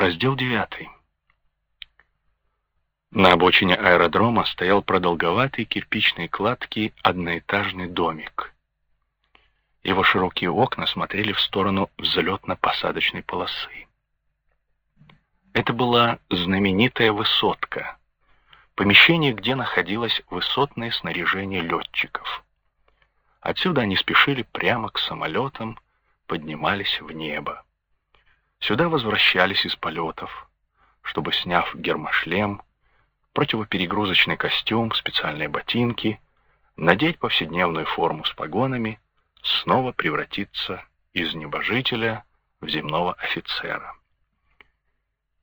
Раздел 9. На обочине аэродрома стоял продолговатый кирпичной кладки одноэтажный домик. Его широкие окна смотрели в сторону взлетно-посадочной полосы. Это была знаменитая высотка, помещение, где находилось высотное снаряжение летчиков. Отсюда они спешили прямо к самолетам, поднимались в небо. Сюда возвращались из полетов, чтобы, сняв гермошлем, противоперегрузочный костюм, специальные ботинки, надеть повседневную форму с погонами, снова превратиться из небожителя в земного офицера.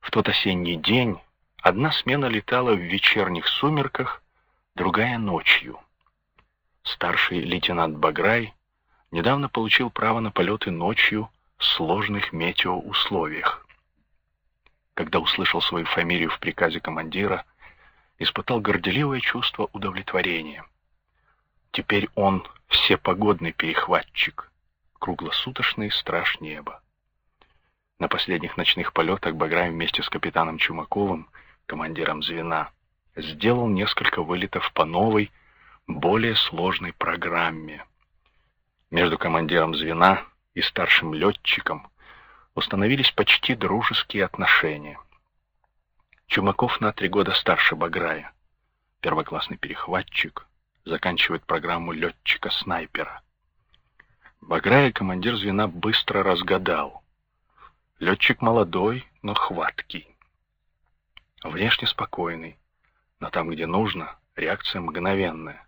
В тот осенний день одна смена летала в вечерних сумерках, другая ночью. Старший лейтенант Баграй недавно получил право на полеты ночью сложных метеоусловиях. Когда услышал свою фамилию в приказе командира, испытал горделивое чувство удовлетворения. Теперь он всепогодный перехватчик, круглосуточный страж неба. На последних ночных полетах Баграй вместе с капитаном Чумаковым, командиром звена, сделал несколько вылетов по новой, более сложной программе. Между командиром звена и старшим летчиком установились почти дружеские отношения. Чумаков на три года старше Баграя, первоклассный перехватчик, заканчивает программу летчика-снайпера. Баграя командир звена быстро разгадал. Летчик молодой, но хваткий. Внешне спокойный, но там, где нужно, реакция мгновенная.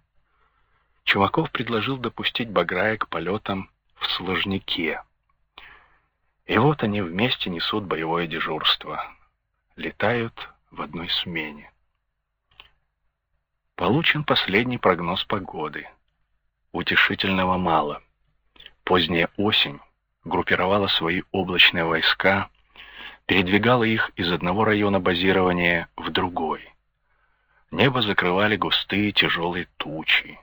Чумаков предложил допустить Баграя к полетам в сложнике. И вот они вместе несут боевое дежурство летают в одной смене. Получен последний прогноз погоды. Утешительного мало. Поздняя осень группировала свои облачные войска, передвигала их из одного района базирования в другой. Небо закрывали густые тяжелые тучи.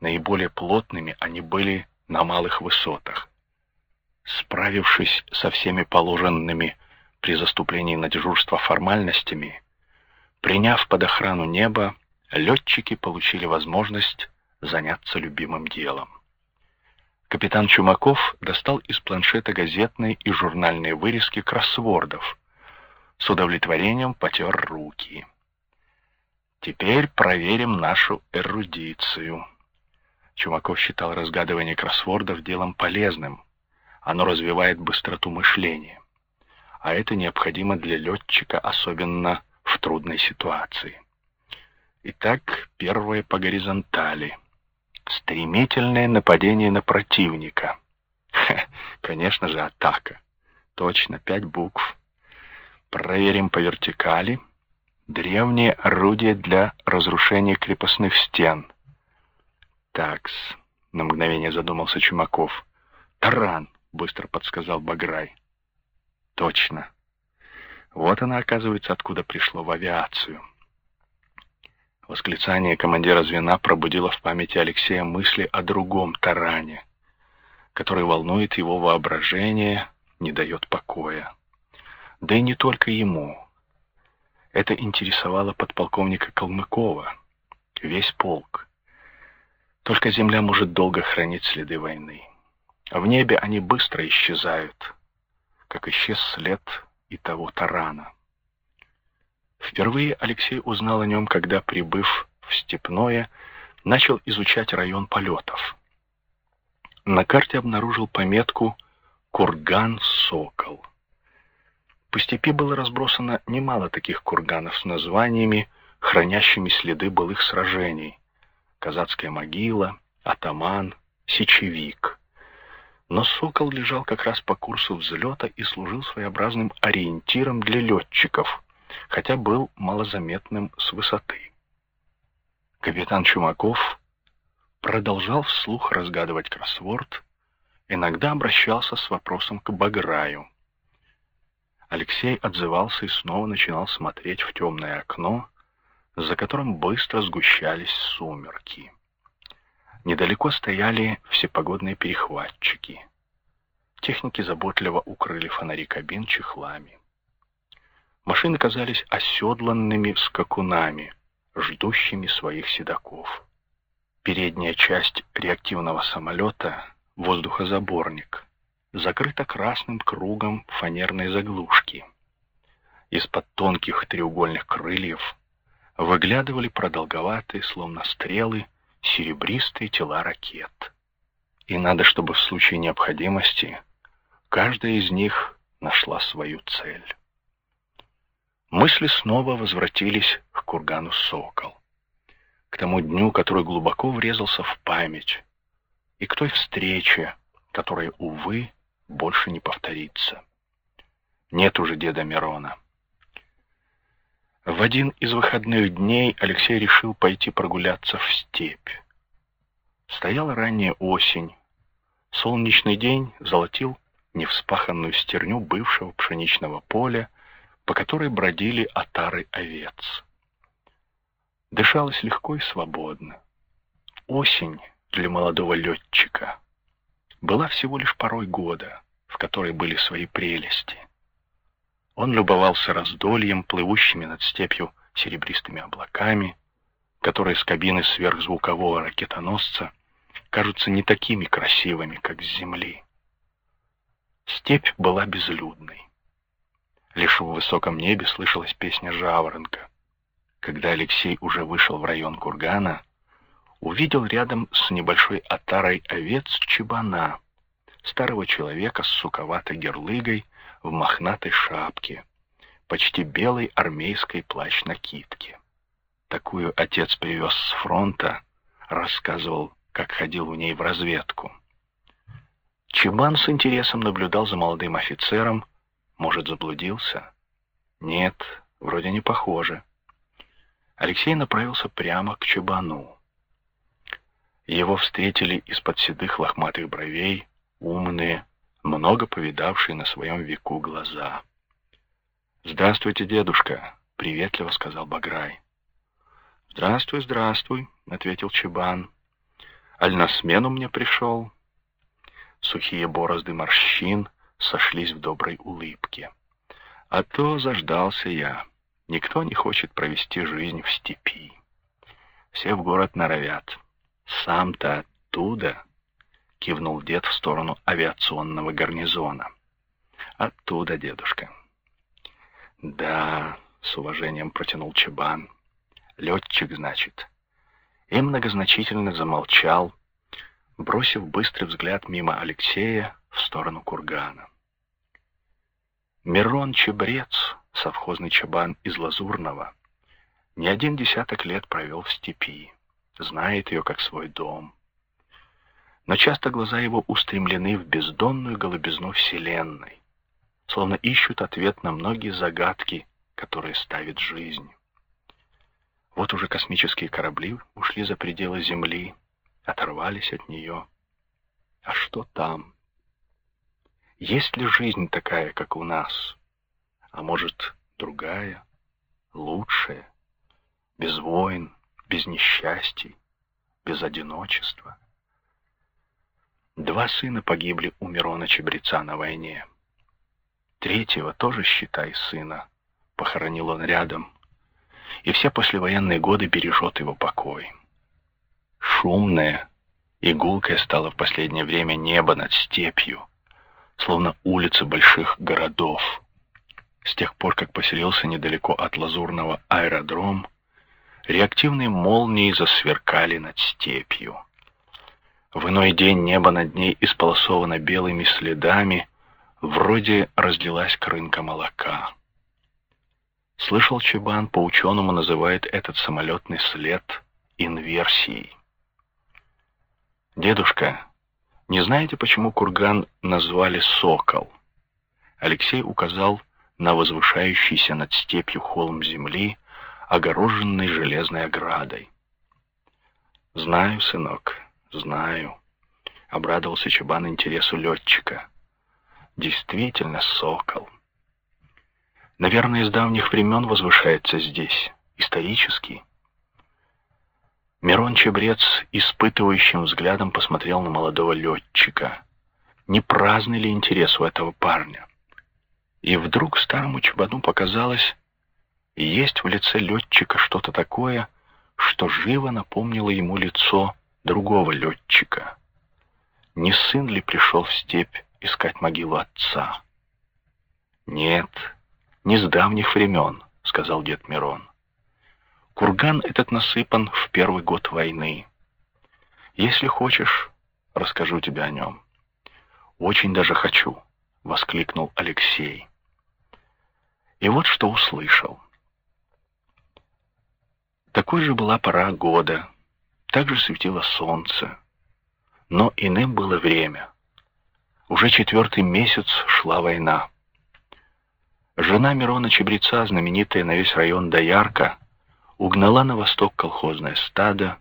Наиболее плотными они были на малых высотах. Справившись со всеми положенными при заступлении на дежурство формальностями, приняв под охрану небо, летчики получили возможность заняться любимым делом. Капитан Чумаков достал из планшета газетные и журнальные вырезки кроссвордов. С удовлетворением потер руки. Теперь проверим нашу эрудицию. Чумаков считал разгадывание кроссвордов делом полезным. Оно развивает быстроту мышления а это необходимо для летчика, особенно в трудной ситуации. Итак, первое по горизонтали. Стремительное нападение на противника. Ха, конечно же, атака. Точно, пять букв. Проверим по вертикали. Древнее орудие для разрушения крепостных стен. Такс. На мгновение задумался Чумаков. Таран, быстро подсказал Баграй. Точно. Вот она, оказывается, откуда пришло в авиацию. Восклицание командира звена пробудило в памяти Алексея мысли о другом таране, который волнует его воображение, не дает покоя. Да и не только ему. Это интересовало подполковника Калмыкова, весь полк. Только земля может долго хранить следы войны. А в небе они быстро исчезают как исчез след и того тарана. Впервые Алексей узнал о нем, когда, прибыв в Степное, начал изучать район полетов. На карте обнаружил пометку «Курган-Сокол». По степи было разбросано немало таких курганов с названиями, хранящими следы былых сражений. Казацкая могила, атаман, сечевик. Но «Сокол» лежал как раз по курсу взлета и служил своеобразным ориентиром для летчиков, хотя был малозаметным с высоты. Капитан Чумаков продолжал вслух разгадывать кроссворд, иногда обращался с вопросом к Баграю. Алексей отзывался и снова начинал смотреть в темное окно, за которым быстро сгущались сумерки. Недалеко стояли всепогодные перехватчики. Техники заботливо укрыли фонари кабин чехлами. Машины казались оседланными скакунами, ждущими своих седаков. Передняя часть реактивного самолета, воздухозаборник, закрыта красным кругом фанерной заглушки. Из-под тонких треугольных крыльев выглядывали продолговатые, словно стрелы, серебристые тела ракет. И надо, чтобы в случае необходимости каждая из них нашла свою цель. Мысли снова возвратились к кургану Сокол, к тому дню, который глубоко врезался в память, и к той встрече, которая, увы, больше не повторится. Нет уже деда Мирона. В один из выходных дней Алексей решил пойти прогуляться в степь. Стояла ранняя осень. Солнечный день золотил невспаханную стерню бывшего пшеничного поля, по которой бродили отары овец. Дышалось легко и свободно. Осень для молодого летчика была всего лишь порой года, в которой были свои прелести. Он любовался раздольем, плывущими над степью серебристыми облаками, которые с кабины сверхзвукового ракетоносца кажутся не такими красивыми, как с земли. Степь была безлюдной. Лишь в высоком небе слышалась песня жаворонка. Когда Алексей уже вышел в район кургана, увидел рядом с небольшой отарой овец чебана, старого человека с суковатой герлыгой в мохнатой шапке, почти белой армейской плащ-накидке. Такую отец привез с фронта, рассказывал, как ходил в ней в разведку. Чебан с интересом наблюдал за молодым офицером, может, заблудился? Нет, вроде не похоже. Алексей направился прямо к чебану. Его встретили из-под седых лохматых бровей умные, много повидавшие на своем веку глаза. «Здравствуйте, дедушка», — приветливо сказал Баграй. «Здравствуй, здравствуй», — ответил Чебан. «Аль на смену мне пришел?» Сухие борозды морщин сошлись в доброй улыбке. А то заждался я. Никто не хочет провести жизнь в степи. Все в город норовят. Сам-то оттуда, — кивнул дед в сторону авиационного гарнизона. Оттуда, дедушка. Да, — с уважением протянул Чебан. Летчик, значит. И многозначительно замолчал, бросив быстрый взгляд мимо Алексея в сторону кургана. Мирон Чебрец, совхозный чабан из Лазурного, не один десяток лет провел в степи, знает ее как свой дом. Но часто глаза его устремлены в бездонную голубизну Вселенной, словно ищут ответ на многие загадки, которые ставит жизнь. Вот уже космические корабли ушли за пределы Земли, оторвались от нее. А что там? Есть ли жизнь такая, как у нас? А может, другая, лучшая, без войн, без несчастий, без одиночества? Два сына погибли у Мирона Чебреца на войне. Третьего тоже, считай, сына, похоронил он рядом, и все послевоенные годы бережет его покой. Шумное и стало в последнее время небо над степью, словно улицы больших городов. С тех пор, как поселился недалеко от Лазурного аэродром, реактивные молнии засверкали над степью. В иной день небо над ней исполосовано белыми следами, вроде разлилась крынка молока. Слышал Чебан, по-ученому называет этот самолетный след инверсией. «Дедушка, не знаете, почему курган назвали «Сокол»?» Алексей указал на возвышающийся над степью холм земли, огороженный железной оградой. «Знаю, сынок, знаю», — обрадовался Чабан интересу летчика. «Действительно, сокол. Наверное, с давних времен возвышается здесь, исторический. Мирон Чебрец испытывающим взглядом посмотрел на молодого летчика. Не праздный ли интерес у этого парня? И вдруг старому чебану показалось, есть в лице летчика что-то такое, что живо напомнило ему лицо другого летчика. Не сын ли пришел в степь искать могилу отца? Нет, не с давних времен, сказал дед Мирон. Курган этот насыпан в первый год войны. Если хочешь, расскажу тебе о нем. Очень даже хочу, воскликнул Алексей. И вот что услышал. Такой же была пора года, так же светило солнце. Но иным было время. Уже четвертый месяц шла война. Жена Мирона Чебреца, знаменитая на весь район Доярка, угнала на восток колхозное стадо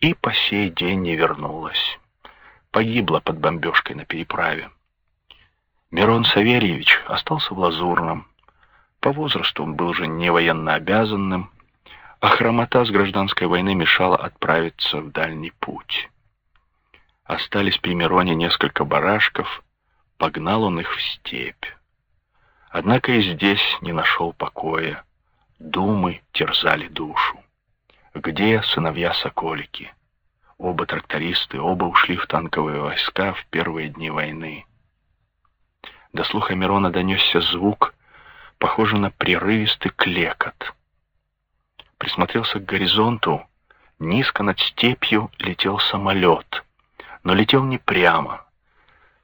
и по сей день не вернулась. Погибла под бомбежкой на переправе. Мирон Савельевич остался в Лазурном. По возрасту он был уже не военно обязанным, а хромота с гражданской войны мешала отправиться в дальний путь. Остались при Мироне несколько барашков, погнал он их в степь. Однако и здесь не нашел покоя. Думы терзали душу. Где сыновья-соколики? Оба трактористы, оба ушли в танковые войска в первые дни войны. До слуха Мирона донесся звук, похожий на прерывистый клекот присмотрелся к горизонту. Низко над степью летел самолет, но летел не прямо.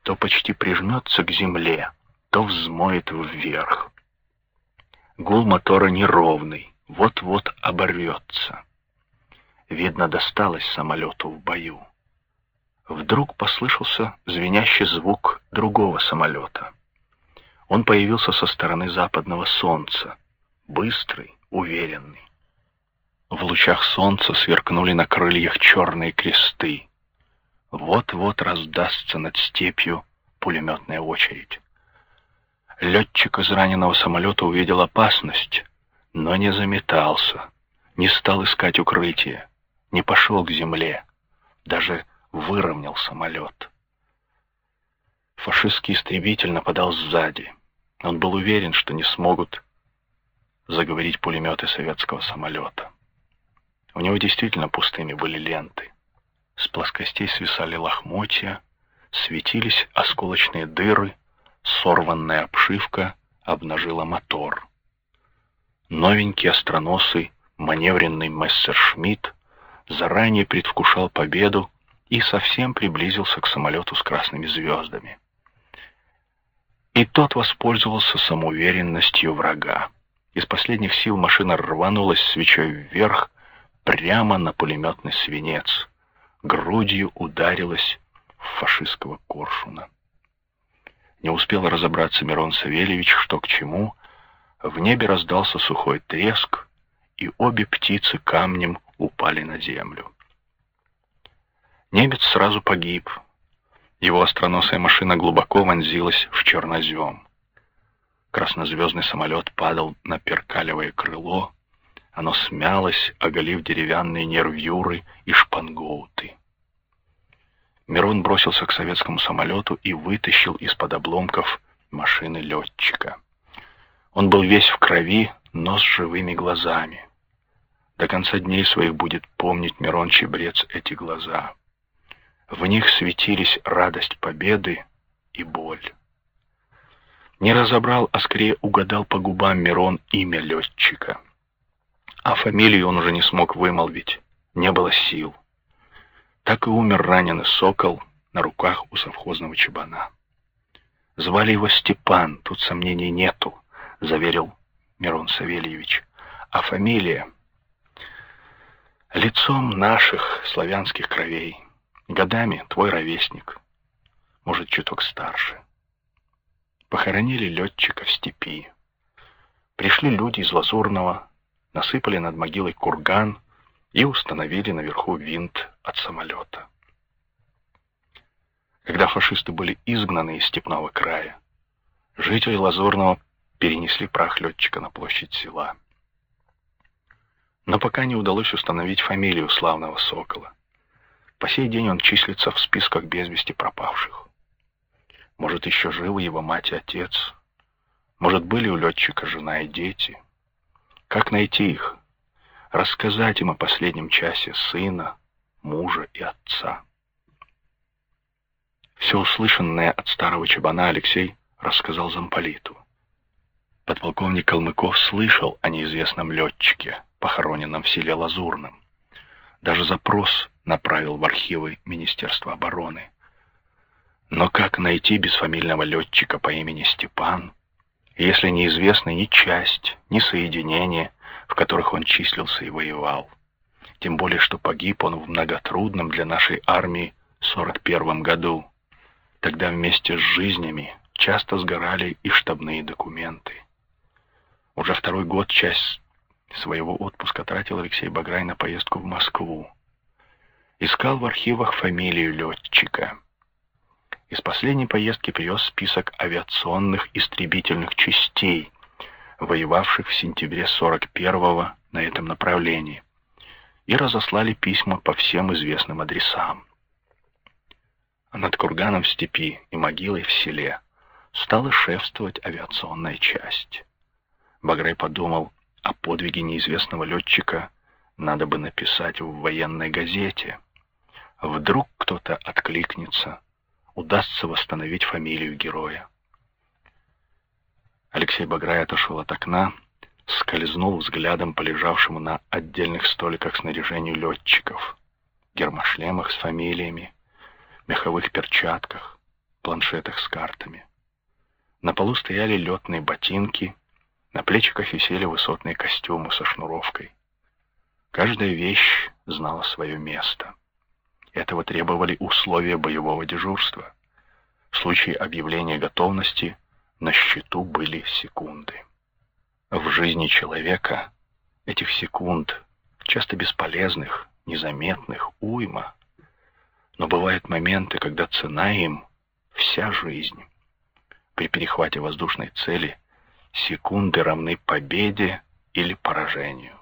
То почти прижмется к земле, то взмоет вверх. Гул мотора неровный, вот-вот оборвется. Видно, досталось самолету в бою. Вдруг послышался звенящий звук другого самолета. Он появился со стороны западного солнца, быстрый, уверенный. В лучах солнца сверкнули на крыльях черные кресты. Вот-вот раздастся над степью пулеметная очередь. Летчик из раненого самолета увидел опасность, но не заметался, не стал искать укрытие, не пошел к земле, даже выровнял самолет. Фашистский истребитель нападал сзади. Он был уверен, что не смогут заговорить пулеметы советского самолета. У него действительно пустыми были ленты. С плоскостей свисали лохмотья, светились осколочные дыры, сорванная обшивка обнажила мотор. Новенький остроносый маневренный Мессершмитт заранее предвкушал победу и совсем приблизился к самолету с красными звездами. И тот воспользовался самоуверенностью врага. Из последних сил машина рванулась свечой вверх, прямо на пулеметный свинец, грудью ударилась в фашистского коршуна. Не успел разобраться Мирон Савельевич, что к чему, в небе раздался сухой треск, и обе птицы камнем упали на землю. Немец сразу погиб. Его остроносая машина глубоко вонзилась в чернозем. Краснозвездный самолет падал на перкалевое крыло, оно смялось, оголив деревянные нервюры и шпангоуты. Мирон бросился к советскому самолету и вытащил из-под обломков машины летчика. Он был весь в крови, но с живыми глазами. До конца дней своих будет помнить Мирон Чебрец эти глаза. В них светились радость победы и боль. Не разобрал, а скорее угадал по губам Мирон имя летчика а фамилию он уже не смог вымолвить, не было сил. Так и умер раненый сокол на руках у совхозного чебана. Звали его Степан, тут сомнений нету, заверил Мирон Савельевич. А фамилия лицом наших славянских кровей, годами твой ровесник, может, чуток старше. Похоронили летчика в степи. Пришли люди из Лазурного, насыпали над могилой курган и установили наверху винт от самолета. Когда фашисты были изгнаны из степного края, жители Лазурного перенесли прах летчика на площадь села. Но пока не удалось установить фамилию славного сокола. По сей день он числится в списках без вести пропавших. Может, еще живы его мать и отец, Может, были у летчика жена и дети? Как найти их? Рассказать им о последнем часе сына, мужа и отца. Все услышанное от старого чабана Алексей рассказал замполиту. Подполковник Калмыков слышал о неизвестном летчике, похороненном в селе Лазурном. Даже запрос направил в архивы Министерства обороны. Но как найти бесфамильного летчика по имени Степан, если неизвестна ни часть, ни соединение, в которых он числился и воевал? Тем более, что погиб он в многотрудном для нашей армии 41 году. Тогда вместе с жизнями часто сгорали и штабные документы. Уже второй год часть своего отпуска тратил Алексей Баграй на поездку в Москву. Искал в архивах фамилию летчика. Из последней поездки привез список авиационных истребительных частей, воевавших в сентябре 41-го на этом направлении, и разослали письма по всем известным адресам. А над курганом в степи и могилой в селе стала шефствовать авиационная часть. Баграй подумал, о подвиге неизвестного летчика надо бы написать в военной газете. Вдруг кто-то откликнется, удастся восстановить фамилию героя. Алексей Баграй отошел от окна, скользнул взглядом по лежавшему на отдельных столиках снаряжению летчиков, гермошлемах с фамилиями, меховых перчатках, планшетах с картами. На полу стояли летные ботинки, на плечиках висели высотные костюмы со шнуровкой. Каждая вещь знала свое место. Этого требовали условия боевого дежурства. В случае объявления готовности на счету были секунды. В жизни человека этих секунд, часто бесполезных, незаметных, уйма. Но бывают моменты, когда цена им — вся жизнь. При перехвате воздушной цели секунды равны победе или поражению.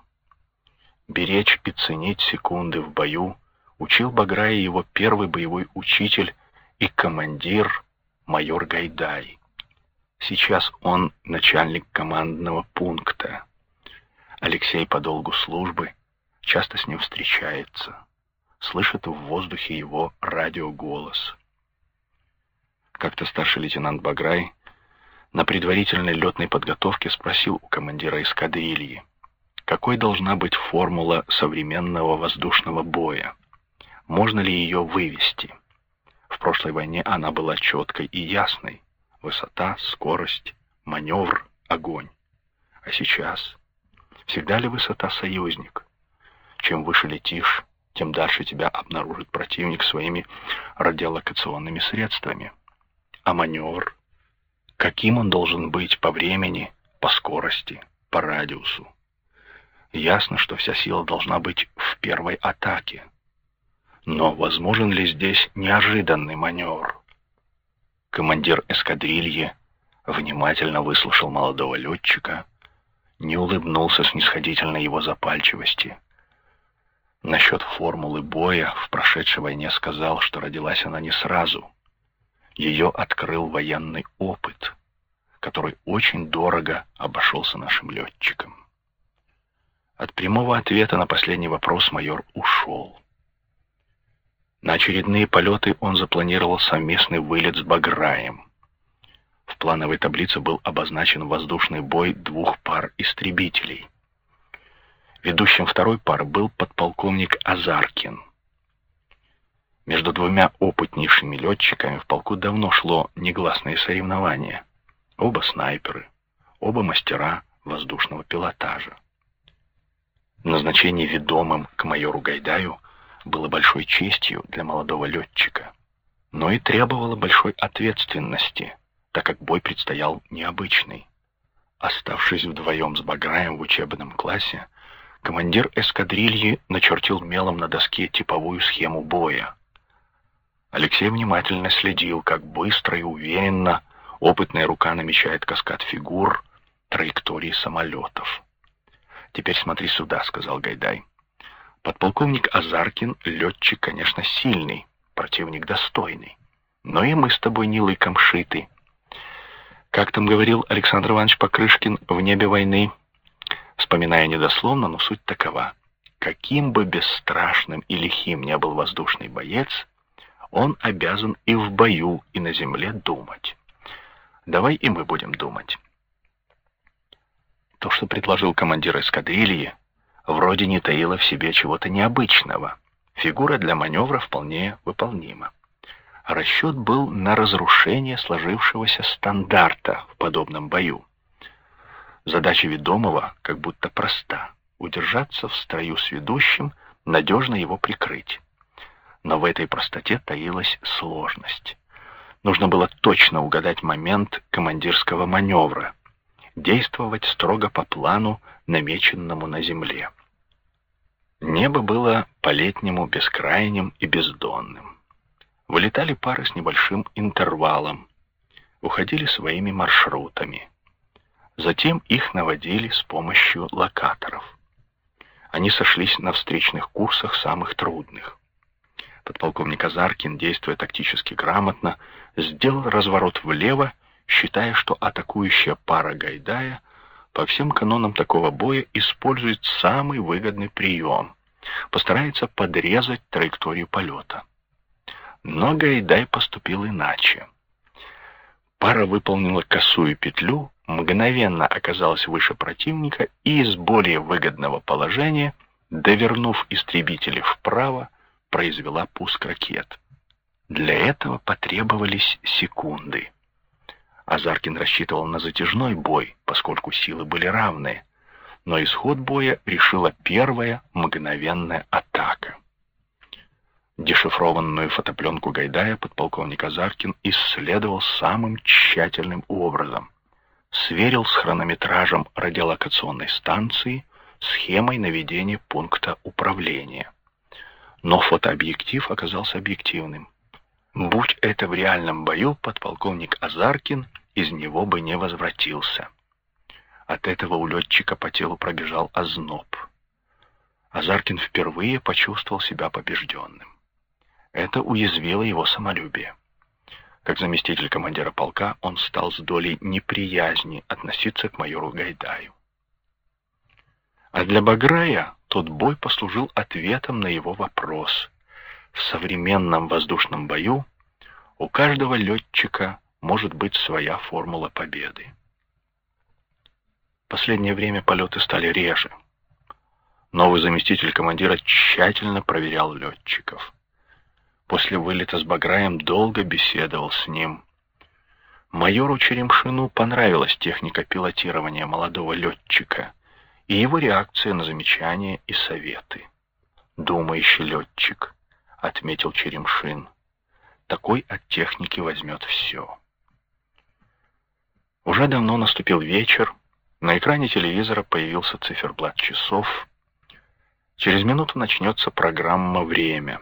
Беречь и ценить секунды в бою учил Баграя его первый боевой учитель и командир майор Гайдай. Сейчас он начальник командного пункта. Алексей по долгу службы часто с ним встречается, слышит в воздухе его радиоголос. Как-то старший лейтенант Баграй на предварительной летной подготовке спросил у командира эскадрильи, какой должна быть формула современного воздушного боя, можно ли ее вывести. В прошлой войне она была четкой и ясной. Высота, скорость, маневр, огонь. А сейчас? Всегда ли высота союзник? Чем выше летишь, тем дальше тебя обнаружит противник своими радиолокационными средствами. А маневр? Каким он должен быть по времени, по скорости, по радиусу? Ясно, что вся сила должна быть в первой атаке. Но возможен ли здесь неожиданный маневр? Командир эскадрильи внимательно выслушал молодого летчика, не улыбнулся снисходительно его запальчивости. Насчет формулы боя в прошедшей войне сказал, что родилась она не сразу — ее открыл военный опыт, который очень дорого обошелся нашим летчикам. От прямого ответа на последний вопрос майор ушел. На очередные полеты он запланировал совместный вылет с Баграем. В плановой таблице был обозначен воздушный бой двух пар истребителей. Ведущим второй пары был подполковник Азаркин — между двумя опытнейшими летчиками в полку давно шло негласное соревнование. Оба снайперы, оба мастера воздушного пилотажа. Назначение ведомым к майору Гайдаю было большой честью для молодого летчика, но и требовало большой ответственности, так как бой предстоял необычный. Оставшись вдвоем с Баграем в учебном классе, командир эскадрильи начертил мелом на доске типовую схему боя. Алексей внимательно следил, как быстро и уверенно опытная рука намечает каскад фигур, траектории самолетов. «Теперь смотри сюда», — сказал Гайдай. Подполковник Азаркин — летчик, конечно, сильный, противник достойный. Но и мы с тобой не лыком шиты. Как там говорил Александр Иванович Покрышкин в «Небе войны», вспоминая недословно, но суть такова. Каким бы бесстрашным и лихим не был воздушный боец, он обязан и в бою, и на земле думать. Давай и мы будем думать. То, что предложил командир эскадрильи, вроде не таило в себе чего-то необычного. Фигура для маневра вполне выполнима. Расчет был на разрушение сложившегося стандарта в подобном бою. Задача ведомого как будто проста — удержаться в строю с ведущим, надежно его прикрыть. Но в этой простоте таилась сложность. Нужно было точно угадать момент командирского маневра, действовать строго по плану, намеченному на земле. Небо было по-летнему бескрайним и бездонным. Вылетали пары с небольшим интервалом, уходили своими маршрутами. Затем их наводили с помощью локаторов. Они сошлись на встречных курсах самых трудных. Подполковник Азаркин, действуя тактически грамотно, сделал разворот влево, считая, что атакующая пара Гайдая по всем канонам такого боя использует самый выгодный прием, постарается подрезать траекторию полета. Но Гайдай поступил иначе. Пара выполнила косую петлю, мгновенно оказалась выше противника и из более выгодного положения, довернув истребители вправо, произвела пуск ракет. Для этого потребовались секунды. Азаркин рассчитывал на затяжной бой, поскольку силы были равны, но исход боя решила первая мгновенная атака. Дешифрованную фотопленку Гайдая подполковник Азаркин исследовал самым тщательным образом. Сверил с хронометражем радиолокационной станции, схемой наведения пункта управления. Но фотообъектив оказался объективным. Будь это в реальном бою, подполковник Азаркин из него бы не возвратился. От этого у летчика по телу пробежал озноб. Азаркин впервые почувствовал себя побежденным. Это уязвило его самолюбие. Как заместитель командира полка он стал с долей неприязни относиться к майору Гайдаю. А для Баграя тот бой послужил ответом на его вопрос. В современном воздушном бою у каждого летчика может быть своя формула победы. Последнее время полеты стали реже. Новый заместитель командира тщательно проверял летчиков после вылета с Баграем долго беседовал с ним. Майору Черемшину понравилась техника пилотирования молодого летчика и его реакция на замечания и советы. «Думающий летчик», — отметил Черемшин, — «такой от техники возьмет все». Уже давно наступил вечер, на экране телевизора появился циферблат часов. Через минуту начнется программа «Время».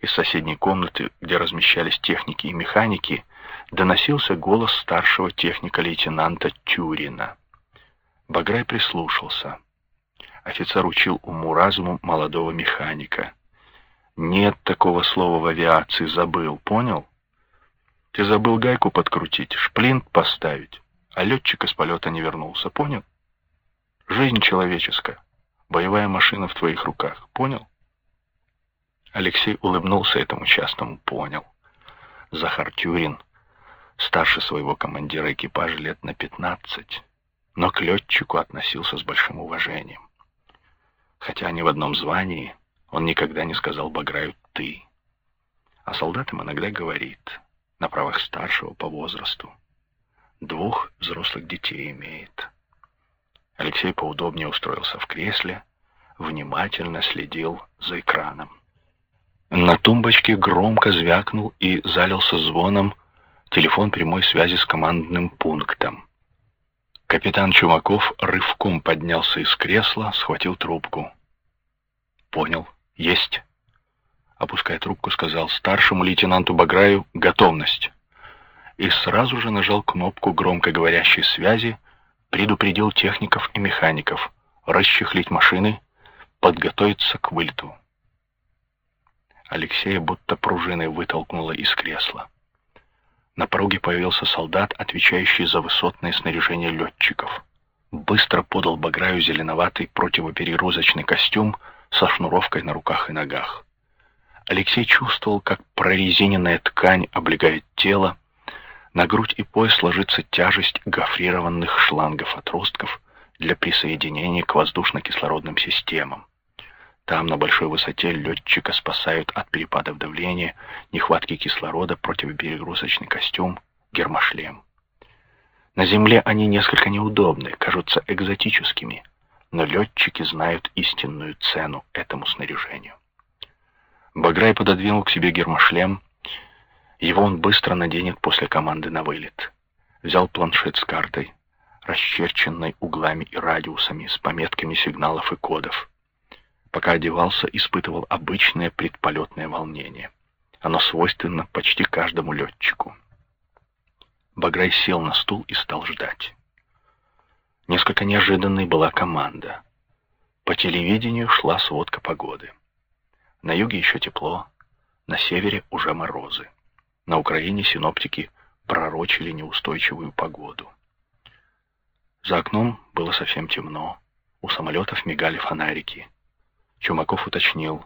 Из соседней комнаты, где размещались техники и механики, доносился голос старшего техника-лейтенанта Тюрина. Баграй прислушался. Офицер учил уму-разуму молодого механика. «Нет такого слова в авиации, забыл, понял? Ты забыл гайку подкрутить, шплинт поставить, а летчик из полета не вернулся, понял? Жизнь человеческая, боевая машина в твоих руках, понял?» Алексей улыбнулся этому частному, понял. Захар Тюрин, старше своего командира экипажа лет на пятнадцать, но к летчику относился с большим уважением. Хотя они в одном звании, он никогда не сказал Баграю «ты». А солдатам иногда говорит, на правах старшего по возрасту. Двух взрослых детей имеет. Алексей поудобнее устроился в кресле, внимательно следил за экраном. На тумбочке громко звякнул и залился звоном телефон прямой связи с командным пунктом. Капитан Чумаков рывком поднялся из кресла, схватил трубку. «Понял. Есть». Опуская трубку, сказал старшему лейтенанту Баграю «Готовность». И сразу же нажал кнопку громкоговорящей связи, предупредил техников и механиков расчехлить машины, подготовиться к вылету. Алексея будто пружиной вытолкнуло из кресла. На пороге появился солдат, отвечающий за высотное снаряжение летчиков. Быстро подал Баграю зеленоватый противоперегрузочный костюм со шнуровкой на руках и ногах. Алексей чувствовал, как прорезиненная ткань облегает тело, на грудь и пояс ложится тяжесть гофрированных шлангов-отростков для присоединения к воздушно-кислородным системам. Там, на большой высоте, летчика спасают от перепадов давления, нехватки кислорода, противоперегрузочный костюм, гермошлем. На земле они несколько неудобны, кажутся экзотическими, но летчики знают истинную цену этому снаряжению. Баграй пододвинул к себе гермошлем. Его он быстро наденет после команды на вылет. Взял планшет с картой, расчерченной углами и радиусами, с пометками сигналов и кодов. Пока одевался, испытывал обычное предполетное волнение. Оно свойственно почти каждому летчику. Баграй сел на стул и стал ждать. Несколько неожиданной была команда. По телевидению шла сводка погоды. На юге еще тепло, на севере уже морозы. На Украине синоптики пророчили неустойчивую погоду. За окном было совсем темно. У самолетов мигали фонарики. Чумаков уточнил.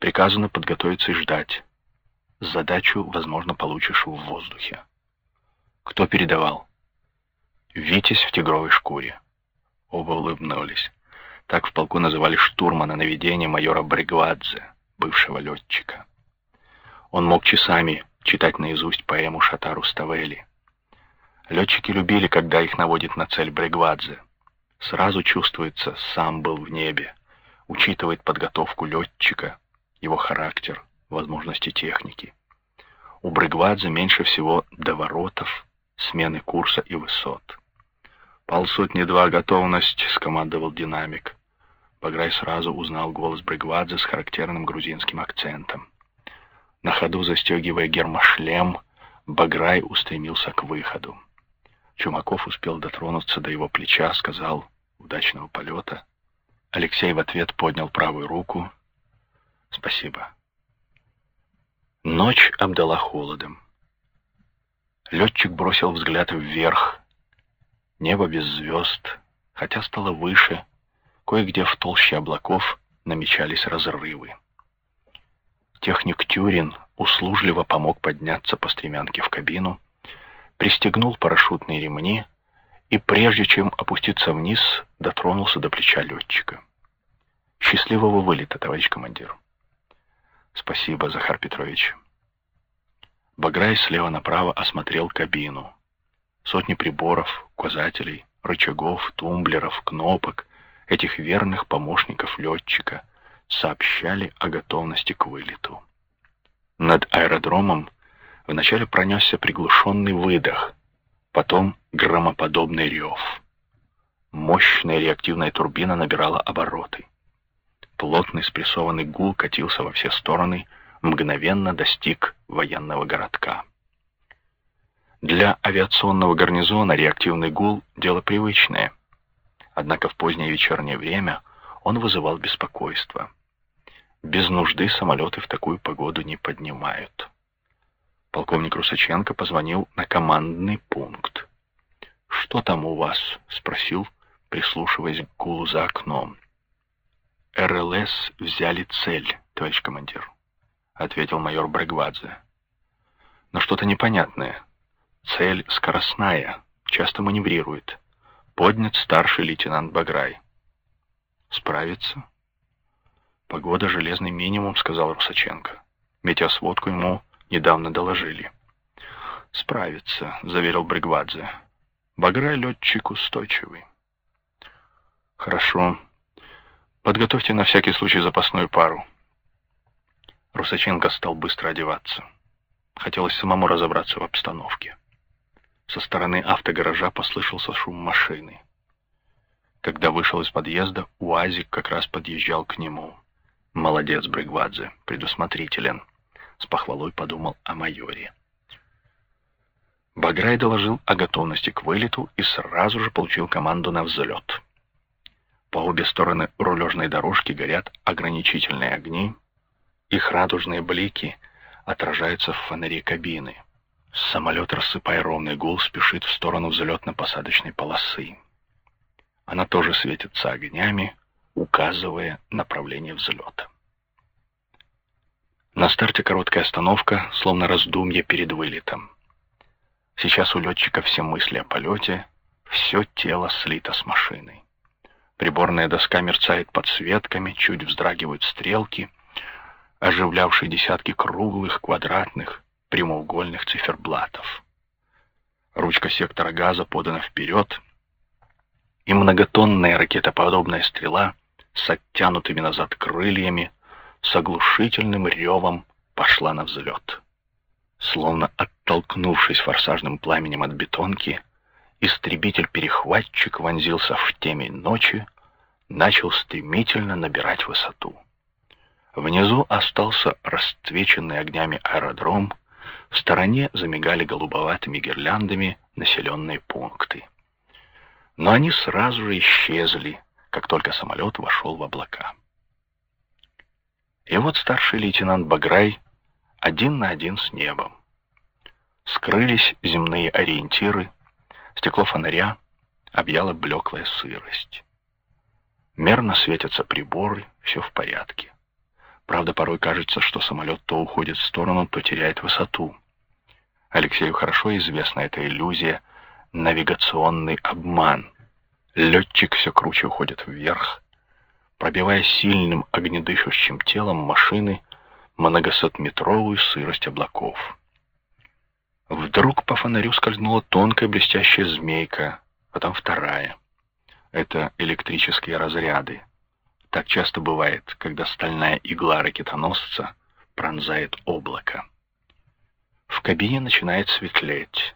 Приказано подготовиться и ждать. Задачу, возможно, получишь в воздухе. Кто передавал? Витязь в тигровой шкуре. Оба улыбнулись. Так в полку называли штурмана наведения майора Бригвадзе, бывшего летчика. Он мог часами читать наизусть поэму Шатару Ставели. Летчики любили, когда их наводит на цель Бригвадзе. Сразу чувствуется, сам был в небе, учитывает подготовку летчика, его характер, возможности техники. У Брыгвадзе меньше всего доворотов, смены курса и высот. «Полсотни-два готовность», — скомандовал динамик. Баграй сразу узнал голос Брыгвадзе с характерным грузинским акцентом. На ходу застегивая гермошлем, Баграй устремился к выходу. Чумаков успел дотронуться до его плеча, сказал «удачного полета», Алексей в ответ поднял правую руку. «Спасибо». Ночь обдала холодом. Летчик бросил взгляд вверх. Небо без звезд, хотя стало выше. Кое-где в толще облаков намечались разрывы. Техник Тюрин услужливо помог подняться по стремянке в кабину, пристегнул парашютные ремни и, прежде чем опуститься вниз, дотронулся до плеча летчика. Счастливого вылета, товарищ командир. Спасибо, Захар Петрович. Баграй слева направо осмотрел кабину. Сотни приборов, указателей, рычагов, тумблеров, кнопок, этих верных помощников летчика, сообщали о готовности к вылету. Над аэродромом вначале пронесся приглушенный выдох, потом громоподобный рев. Мощная реактивная турбина набирала обороты. Плотный спрессованный гул катился во все стороны, мгновенно достиг военного городка. Для авиационного гарнизона реактивный гул — дело привычное. Однако в позднее вечернее время он вызывал беспокойство. Без нужды самолеты в такую погоду не поднимают. Полковник Русаченко позвонил на командный пункт. «Что там у вас?» — спросил, прислушиваясь к гулу за окном. РЛС взяли цель, товарищ командир, ответил майор Брегвадзе. Но что-то непонятное. Цель скоростная, часто маневрирует. Поднят старший лейтенант Баграй. Справится? Погода железный минимум, сказал Русаченко. Метеосводку ему недавно доложили. Справится, заверил Бригвадзе. Баграй летчик устойчивый. Хорошо, Подготовьте на всякий случай запасную пару. Русаченко стал быстро одеваться. Хотелось самому разобраться в обстановке. Со стороны автогаража послышался шум машины. Когда вышел из подъезда, УАЗик как раз подъезжал к нему. Молодец, Бригвадзе, предусмотрителен. С похвалой подумал о майоре. Баграй доложил о готовности к вылету и сразу же получил команду на взлет. По обе стороны рулежной дорожки горят ограничительные огни. Их радужные блики отражаются в фонаре кабины. Самолет, рассыпая ровный гул, спешит в сторону взлетно-посадочной полосы. Она тоже светится огнями, указывая направление взлета. На старте короткая остановка, словно раздумье перед вылетом. Сейчас у летчика все мысли о полете, все тело слито с машиной. Приборная доска мерцает подсветками, чуть вздрагивают стрелки, оживлявшие десятки круглых, квадратных, прямоугольных циферблатов. Ручка сектора газа подана вперед, и многотонная ракетоподобная стрела с оттянутыми назад крыльями с оглушительным ревом пошла на взлет. Словно оттолкнувшись форсажным пламенем от бетонки, истребитель-перехватчик вонзился в темень ночи, начал стремительно набирать высоту. Внизу остался расцвеченный огнями аэродром, в стороне замигали голубоватыми гирляндами населенные пункты. Но они сразу же исчезли, как только самолет вошел в облака. И вот старший лейтенант Баграй один на один с небом. Скрылись земные ориентиры, стекло фонаря объяла блеклая сырость. Мерно светятся приборы, все в порядке. Правда, порой кажется, что самолет то уходит в сторону, то теряет высоту. Алексею хорошо известна эта иллюзия, навигационный обман. Летчик все круче уходит вверх, пробивая сильным огнедышащим телом машины многосотметровую сырость облаков. Вдруг по фонарю скользнула тонкая блестящая змейка, потом вторая. Это электрические разряды. Так часто бывает, когда стальная игла ракетоносца пронзает облако. В кабине начинает светлеть.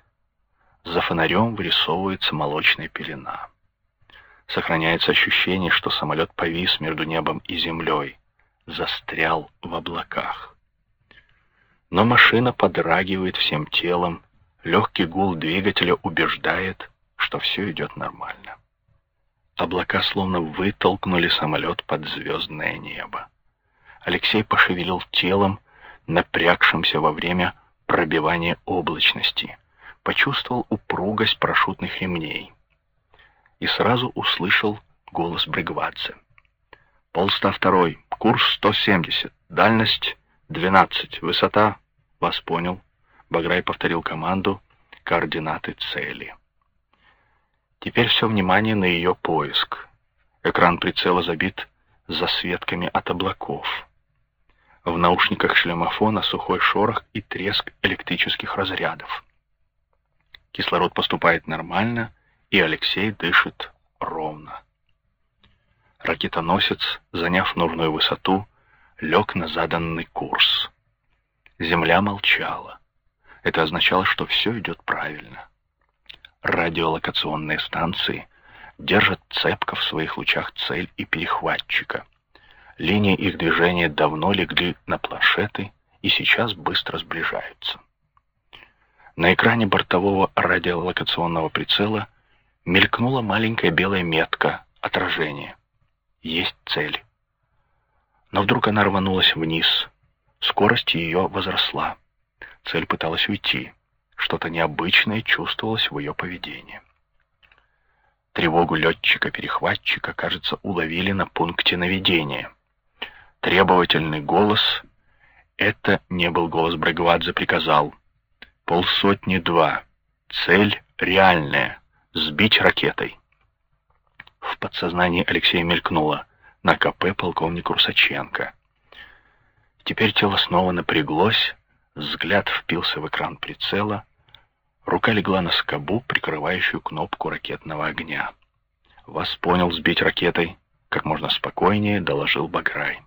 За фонарем вырисовывается молочная пелена. Сохраняется ощущение, что самолет повис между небом и землей, застрял в облаках. Но машина подрагивает всем телом, легкий гул двигателя убеждает, что все идет нормально. Облака словно вытолкнули самолет под звездное небо. Алексей пошевелил телом, напрягшимся во время пробивания облачности, почувствовал упругость парашютных ремней и сразу услышал голос Бригвадзе. «Полста второй, курс 170, дальность 12, высота...» «Вас понял». Баграй повторил команду, координаты цели. Теперь все внимание на ее поиск. Экран прицела забит засветками от облаков. В наушниках шлемофона сухой шорох и треск электрических разрядов. Кислород поступает нормально, и Алексей дышит ровно. Ракетоносец, заняв нужную высоту, лег на заданный курс. Земля молчала. Это означало, что все идет правильно. Радиолокационные станции держат цепко в своих лучах цель и перехватчика. Линии их движения давно легли на планшеты и сейчас быстро сближаются. На экране бортового радиолокационного прицела – Мелькнула маленькая белая метка, отражение. Есть цель. Но вдруг она рванулась вниз. Скорость ее возросла. Цель пыталась уйти. Что-то необычное чувствовалось в ее поведении. Тревогу летчика-перехватчика, кажется, уловили на пункте наведения. Требовательный голос — это не был голос Брагвадзе, приказал. Полсотни-два. Цель реальная сбить ракетой. В подсознании Алексея мелькнуло на КП полковник Русаченко. Теперь тело снова напряглось, взгляд впился в экран прицела, рука легла на скобу, прикрывающую кнопку ракетного огня. «Вас понял сбить ракетой», — как можно спокойнее доложил Баграй.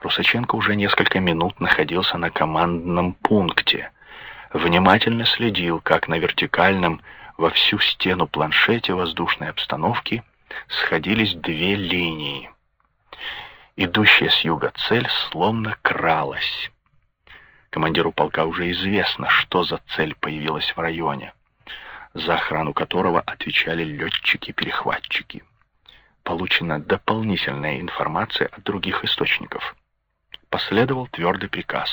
Русаченко уже несколько минут находился на командном пункте, внимательно следил, как на вертикальном во всю стену планшете воздушной обстановки сходились две линии. Идущая с юга цель словно кралась. Командиру полка уже известно, что за цель появилась в районе, за охрану которого отвечали летчики-перехватчики. Получена дополнительная информация от других источников. Последовал твердый приказ.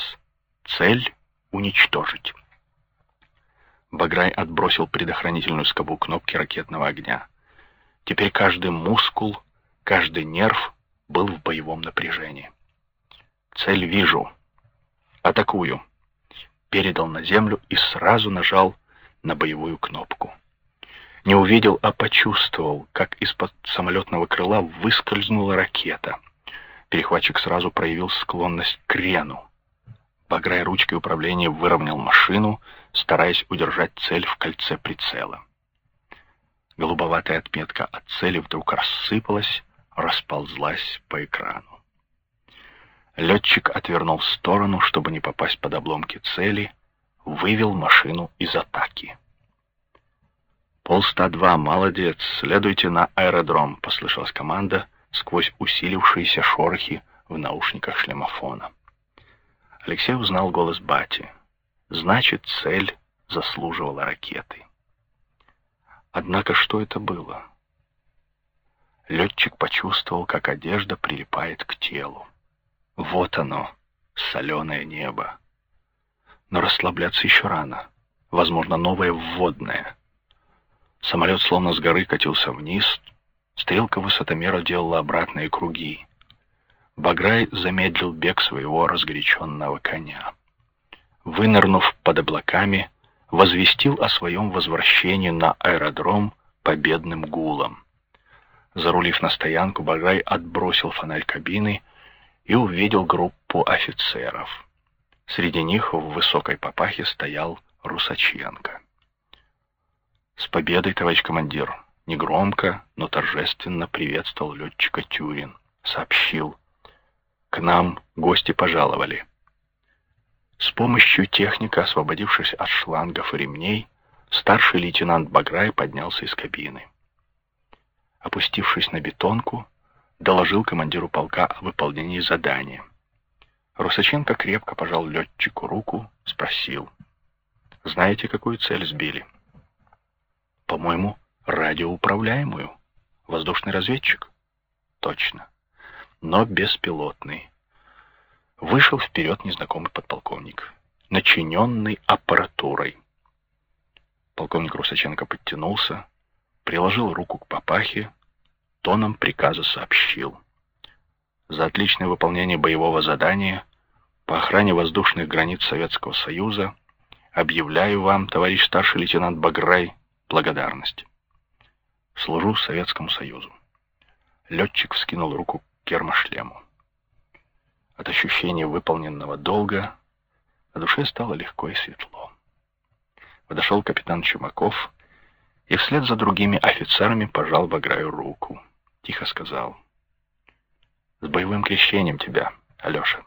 Цель — уничтожить. Баграй отбросил предохранительную скобу кнопки ракетного огня. Теперь каждый мускул, каждый нерв был в боевом напряжении. «Цель вижу. Атакую!» Передал на землю и сразу нажал на боевую кнопку. Не увидел, а почувствовал, как из-под самолетного крыла выскользнула ракета. Перехватчик сразу проявил склонность к крену. Баграй ручкой управления выровнял машину, стараясь удержать цель в кольце прицела. Голубоватая отметка от цели вдруг рассыпалась, расползлась по экрану. Летчик отвернул в сторону, чтобы не попасть под обломки цели, вывел машину из атаки. «Полста-два, молодец, следуйте на аэродром», — послышалась команда сквозь усилившиеся шорохи в наушниках шлемофона. Алексей узнал голос Бати. Значит, цель заслуживала ракеты. Однако что это было? Летчик почувствовал, как одежда прилипает к телу. Вот оно, соленое небо. Но расслабляться еще рано. Возможно, новое вводное — Самолет словно с горы катился вниз. Стрелка высотомера делала обратные круги. Баграй замедлил бег своего разгоряченного коня. Вынырнув под облаками, возвестил о своем возвращении на аэродром победным гулом. Зарулив на стоянку, Баграй отбросил фонарь кабины и увидел группу офицеров. Среди них в высокой папахе стоял Русаченко. «С победой, товарищ командир!» Негромко, но торжественно приветствовал летчика Тюрин. Сообщил. «К нам гости пожаловали». С помощью техника, освободившись от шлангов и ремней, старший лейтенант Баграй поднялся из кабины. Опустившись на бетонку, доложил командиру полка о выполнении задания. Русаченко крепко пожал летчику руку, спросил. «Знаете, какую цель сбили?» По-моему, радиоуправляемую. Воздушный разведчик? Точно. Но беспилотный. Вышел вперед незнакомый подполковник, начиненный аппаратурой. Полковник Русаченко подтянулся, приложил руку к папахе, тоном приказа сообщил. За отличное выполнение боевого задания по охране воздушных границ Советского Союза объявляю вам, товарищ старший лейтенант Баграй, благодарность. Служу Советскому Союзу. Летчик вскинул руку к кермошлему. От ощущения выполненного долга на душе стало легко и светло. Подошел капитан Чумаков и вслед за другими офицерами пожал Баграю руку. Тихо сказал. «С боевым крещением тебя, Алеша».